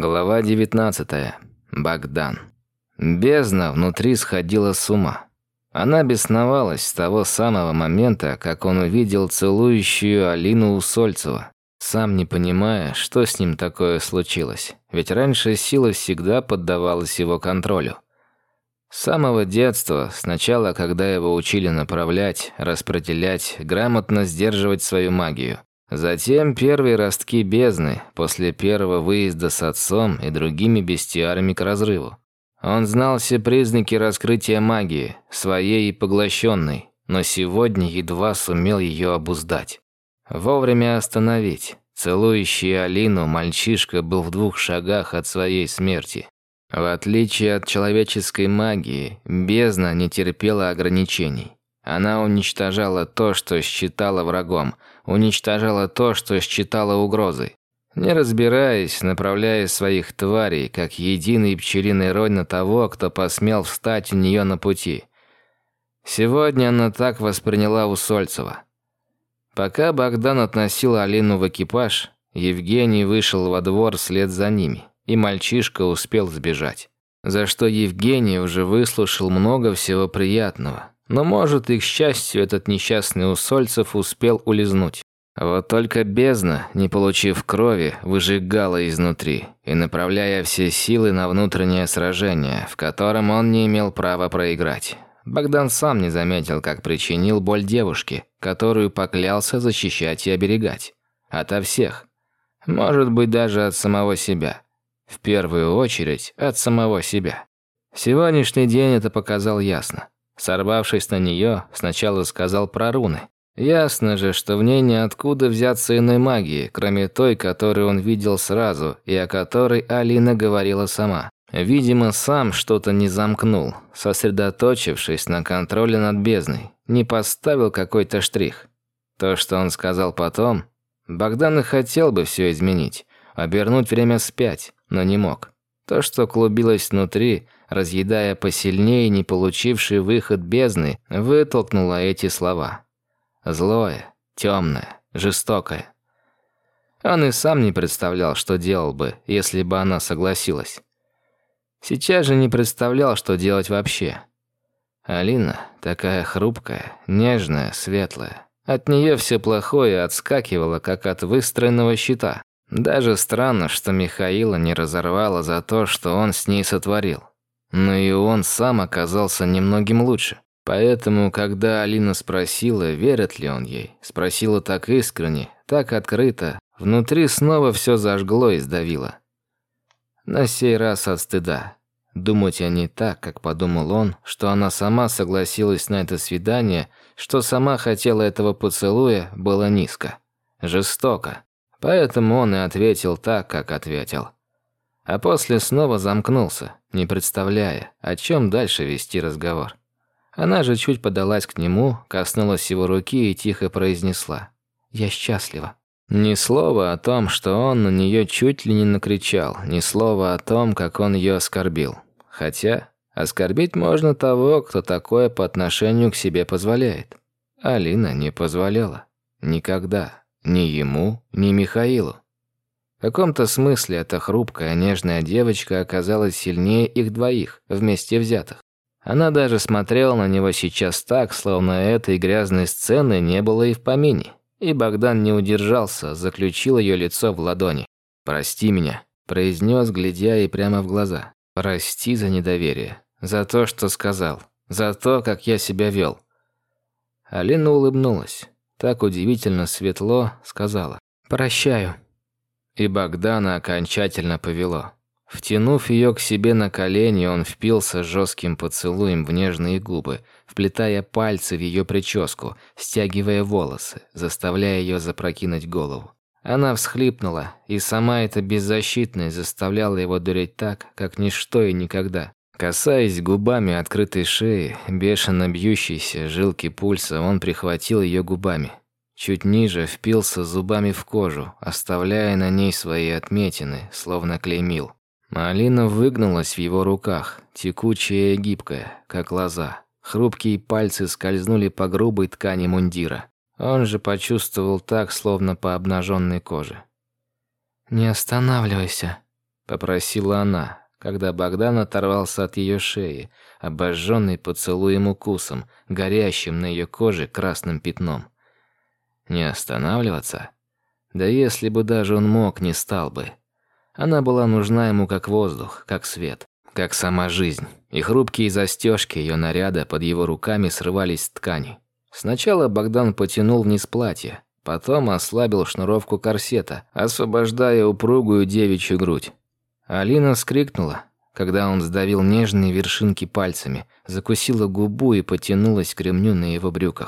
Глава 19. Богдан. Бездна внутри сходила с ума. Она бесновалась с того самого момента, как он увидел целующую Алину Усольцева, сам не понимая, что с ним такое случилось, ведь раньше сила всегда поддавалась его контролю. С самого детства, сначала, когда его учили направлять, распределять, грамотно сдерживать свою магию, Затем первые ростки бездны, после первого выезда с отцом и другими бестиарами к разрыву. Он знал все признаки раскрытия магии, своей и поглощенной, но сегодня едва сумел ее обуздать. Вовремя остановить. Целующий Алину мальчишка был в двух шагах от своей смерти. В отличие от человеческой магии, бездна не терпела ограничений. Она уничтожала то, что считала врагом, уничтожала то, что считала угрозой. Не разбираясь, направляя своих тварей, как единый пчелиный рой на того, кто посмел встать у нее на пути. Сегодня она так восприняла Усольцева. Пока Богдан относил Алину в экипаж, Евгений вышел во двор вслед за ними, и мальчишка успел сбежать. За что Евгений уже выслушал много всего приятного, но, может, и к счастью, этот несчастный Усольцев успел улизнуть. Вот только бездна, не получив крови, выжигала изнутри и направляя все силы на внутреннее сражение, в котором он не имел права проиграть. Богдан сам не заметил, как причинил боль девушке, которую поклялся защищать и оберегать. Ото всех. Может быть, даже от самого себя. В первую очередь, от самого себя. Сегодняшний день это показал ясно. Сорвавшись на нее, сначала сказал про руны. Ясно же, что в ней ниоткуда взяться иной магии, кроме той, которую он видел сразу и о которой Алина говорила сама. Видимо, сам что-то не замкнул, сосредоточившись на контроле над бездной, не поставил какой-то штрих. То, что он сказал потом, Богдан и хотел бы все изменить, обернуть время вспять, но не мог. То, что клубилось внутри, разъедая посильнее не получивший выход бездны, вытолкнуло эти слова. Злое, темное, жестокое. Он и сам не представлял, что делал бы, если бы она согласилась. Сейчас же не представлял, что делать вообще. Алина такая хрупкая, нежная, светлая. От нее все плохое отскакивало, как от выстроенного щита. Даже странно, что Михаила не разорвало за то, что он с ней сотворил. Но и он сам оказался немногим лучше. Поэтому, когда Алина спросила, верит ли он ей, спросила так искренне, так открыто, внутри снова все зажгло и сдавило. На сей раз от стыда. Думать о ней так, как подумал он, что она сама согласилась на это свидание, что сама хотела этого поцелуя, было низко. Жестоко. Поэтому он и ответил так, как ответил. А после снова замкнулся, не представляя, о чем дальше вести разговор. Она же чуть подалась к нему, коснулась его руки и тихо произнесла «Я счастлива». Ни слова о том, что он на нее чуть ли не накричал, ни слова о том, как он ее оскорбил. Хотя оскорбить можно того, кто такое по отношению к себе позволяет. Алина не позволяла. Никогда. Ни ему, ни Михаилу. В каком-то смысле эта хрупкая, нежная девочка оказалась сильнее их двоих, вместе взятых. Она даже смотрела на него сейчас так, словно этой грязной сцены не было и в помине. И Богдан не удержался, заключил ее лицо в ладони. «Прости меня», – произнес, глядя ей прямо в глаза. «Прости за недоверие, за то, что сказал, за то, как я себя вел». Алина улыбнулась. Так удивительно светло сказала. «Прощаю». И Богдана окончательно повело. Втянув ее к себе на колени, он впился жестким поцелуем в нежные губы, вплетая пальцы в ее прическу, стягивая волосы, заставляя ее запрокинуть голову. Она всхлипнула, и сама эта беззащитность заставляла его дуреть так, как ничто и никогда. Касаясь губами открытой шеи, бешено бьющейся жилки пульса, он прихватил ее губами. Чуть ниже впился зубами в кожу, оставляя на ней свои отметины, словно клеймил. Малина выгнулась в его руках, текучая и гибкая, как лоза. Хрупкие пальцы скользнули по грубой ткани мундира. Он же почувствовал так, словно по обнаженной коже. «Не останавливайся», попросила она, когда Богдан оторвался от ее шеи, обожженный поцелуем укусом, горящим на ее коже красным пятном. Не останавливаться? Да если бы даже он мог, не стал бы. Она была нужна ему как воздух, как свет, как сама жизнь. И хрупкие застежки ее наряда под его руками срывались с ткани. Сначала Богдан потянул вниз платье, потом ослабил шнуровку корсета, освобождая упругую девичью грудь. Алина вскрикнула, когда он сдавил нежные вершинки пальцами, закусила губу и потянулась к ремню на его брюках.